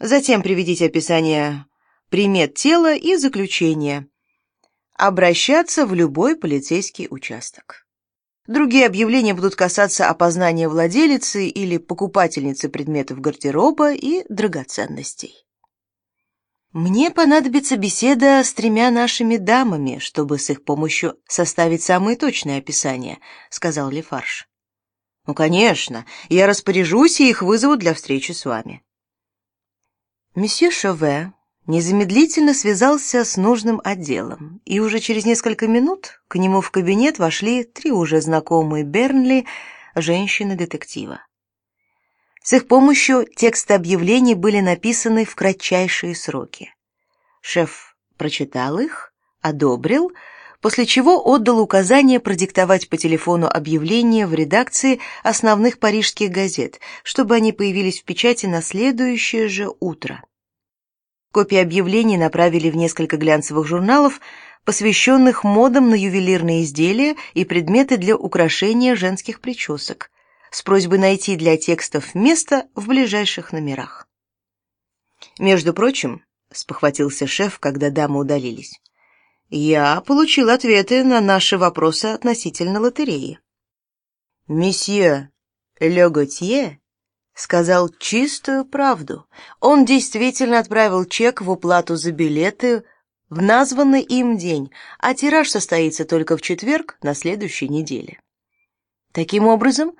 Затем приведите описание примет тела и заключение. Обращаться в любой полицейский участок. Другие объявления будут касаться опознания владелицы или покупательницы предметов гардероба и драгоценностей. Мне понадобится беседа с тремя нашими дамами, чтобы с их помощью составить самые точные описания, сказал Лефарж. Ну, конечно, я распоряжусь, и их вызовут для встречи с вами. Месье Шове незамедлительно связался с нужным отделом, и уже через несколько минут к нему в кабинет вошли три уже знакомые Бернли женщины-детектива. С их помощью тексты объявлений были написаны в кратчайшие сроки. Шеф прочитал их, одобрил, после чего отдал указание продиктовать по телефону объявления в редакции основных парижских газет, чтобы они появились в печати на следующее же утро. Копии объявлений направили в несколько глянцевых журналов, посвященных модам на ювелирные изделия и предметы для украшения женских причесок с просьбой найти для текстов место в ближайших номерах. Между прочим, спохватился шеф, когда дамы удалились. Я получил ответы на наши вопросы относительно лотереи. Месье Леготье сказал чистую правду. Он действительно отправил чек в уплату за билеты в названный им день, а тираж состоится только в четверг на следующей неделе. Таким образом,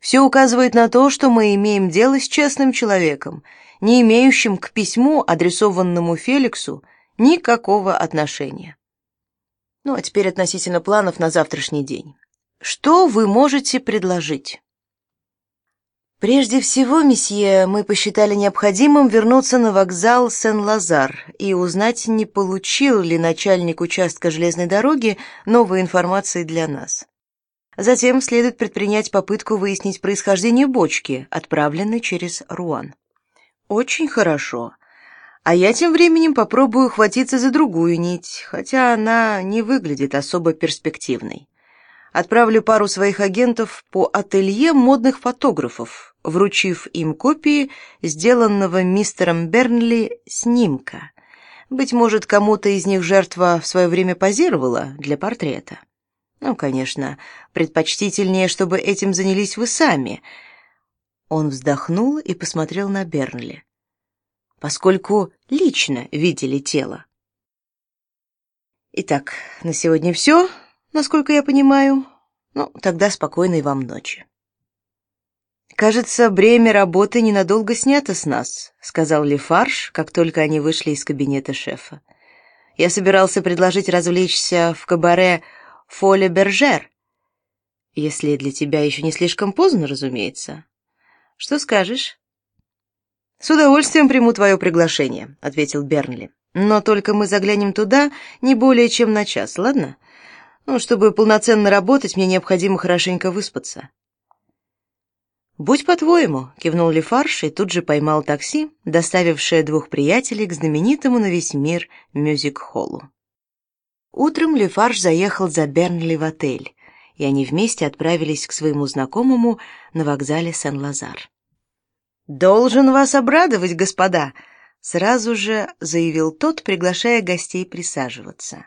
все указывает на то, что мы имеем дело с честным человеком, не имеющим к письму, адресованному Феликсу, никакого отношения. Ну, а теперь относительно планов на завтрашний день. Что вы можете предложить? Прежде всего, месье, мы посчитали необходимым вернуться на вокзал Сен-Лазар и узнать, не получил ли начальник участка железной дороги новой информации для нас. Затем следует предпринять попытку выяснить происхождение бочки, отправленной через Руан. Очень хорошо. А я тем временем попробую хватиться за другую нить, хотя она не выглядит особо перспективной. Отправлю пару своих агентов по ателье модных фотографов, вручив им копии сделанного мистером Бернли снимка. Быть может, кому-то из них жертва в свое время позировала для портрета. Ну, конечно, предпочтительнее, чтобы этим занялись вы сами. Он вздохнул и посмотрел на Бернли. Поскольку лично видели тело. Итак, на сегодня все, насколько я понимаю. Ну, тогда спокойной вам ночи. Кажется, бремя работы ненадолго снято с нас, сказал Лефарж, как только они вышли из кабинета шефа. Я собирался предложить развлечься в кабаре Фоле Бержер. Если для тебя еще не слишком поздно, разумеется. Что скажешь? С удовольствием приму твое приглашение, ответил Бернли. Но только мы заглянем туда не более чем на час, ладно? Ну, чтобы полноценно работать, мне необходимо хорошенько выспаться. Будь по-твоему, кивнул Лефарш и тут же поймал такси, доставившее двух приятелей к знаменитому на весь мир мюзик-холлу. Утром Лефарж заехал за Бернли в отель, и они вместе отправились к своему знакомому на вокзале Сен-Лазар. «Должен вас обрадовать, господа!» — сразу же заявил тот, приглашая гостей присаживаться.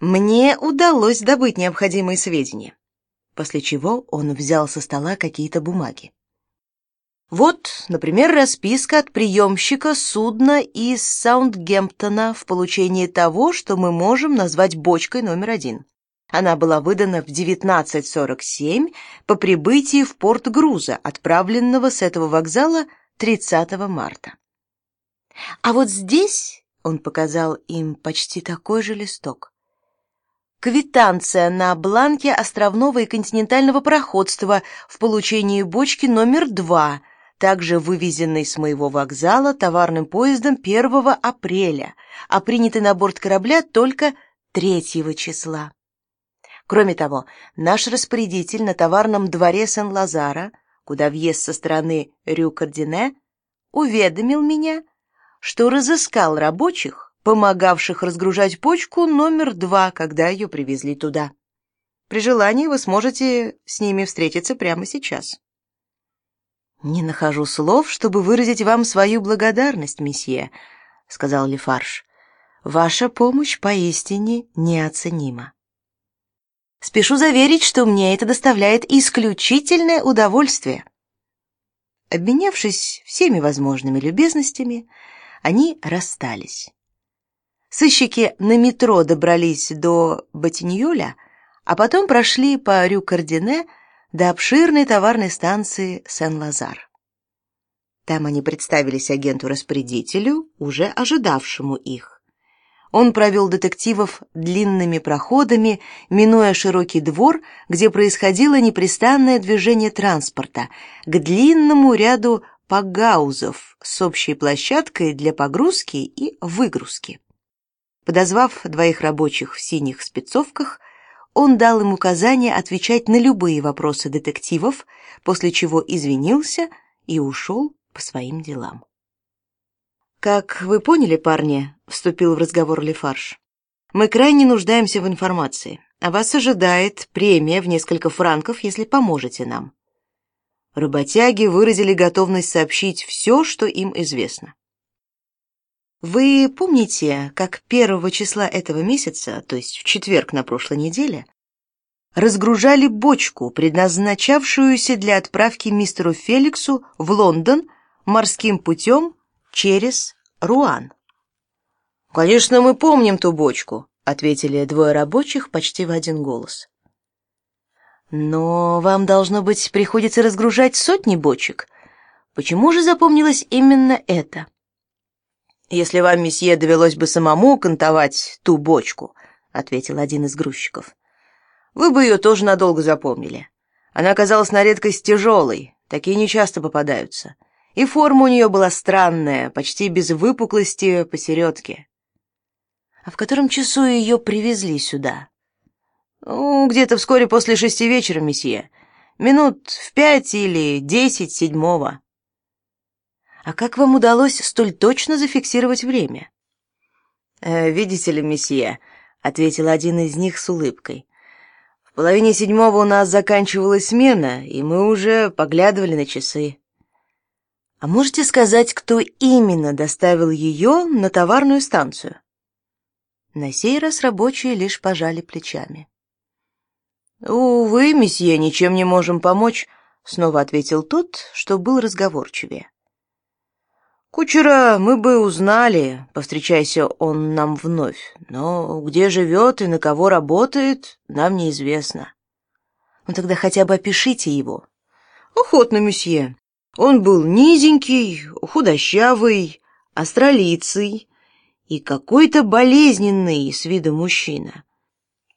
«Мне удалось добыть необходимые сведения». После чего он взял со стола какие-то бумаги. Вот, например, расписка от приемщика судна из Саундгемптона в получении того, что мы можем назвать бочкой номер один. Она была выдана в 19.47 по прибытии в порт груза, отправленного с этого вокзала 30 марта. А вот здесь он показал им почти такой же листок. Квитанция на бланке островного и континентального пароходства в получении бочки номер два – также вывезенный с моего вокзала товарным поездом 1 апреля, а принятый на борт корабля только 3 числа. Кроме того, наш распорядитель на товарном дворе Сен-Лазара, куда въезд со стороны Рю-Кардине, уведомил меня, что разыскал рабочих, помогавших разгружать почку номер два, когда ее привезли туда. При желании вы сможете с ними встретиться прямо сейчас. Не нахожу слов, чтобы выразить вам свою благодарность, месье, сказал Лефарж. Ваша помощь поистине неоценима. Спешу заверить, что мне это доставляет исключительное удовольствие. Обменявшись всеми возможными любезностями, они расстались. Сыщики на метро добрались до Батиньюля, а потом прошли по Рю-Кардине до обширной товарной станции Сен-Лазар. Там они представились агенту-распорядителю, уже ожидавшему их. Он провел детективов длинными проходами, минуя широкий двор, где происходило непрестанное движение транспорта, к длинному ряду пагаузов с общей площадкой для погрузки и выгрузки. Подозвав двоих рабочих в синих спецовках, он дал им указание отвечать на любые вопросы детективов, после чего извинился и ушел по своим делам. Как вы поняли, парни, вступил в разговор Лефарж. Мы крайне нуждаемся в информации. А вас ожидает премия в несколько франков, если поможете нам. Работяги выразили готовность сообщить все, что им известно. Вы помните, как первого числа этого месяца, то есть в четверг на прошлой неделе, разгружали бочку, предназначавшуюся для отправки мистеру Феликсу в Лондон морским путем через Руан. Конечно, мы помним ту бочку, ответили двое рабочих почти в один голос. Но вам должно быть приходится разгружать сотни бочек. Почему же запомнилось именно это? Если вам, месье, довелось бы самому кантовать ту бочку, ответил один из грузчиков, вы бы ее тоже надолго запомнили. Она оказалась на редкость тяжелой, такие нечасто попадаются и форма у нее была странная, почти без выпуклости посередке. А в котором часу ее привезли сюда? Ну, где-то вскоре после шести вечера, месье. Минут в пять или десять седьмого. А как вам удалось столь точно зафиксировать время? Э, видите ли, месье, ответил один из них с улыбкой. В половине седьмого у нас заканчивалась смена, и мы уже поглядывали на часы. А можете сказать, кто именно доставил ее на товарную станцию? На сей раз рабочие лишь пожали плечами. Увы, месье, ничем не можем помочь, снова ответил тот, что был разговорчивее. Кучера мы бы узнали, повстречайся он нам вновь, но где живет и на кого работает, нам неизвестно. Ну тогда хотя бы опишите его. Охотно, месье. Он был низенький, худощавый, остролицый и какой-то болезненный с виду мужчина.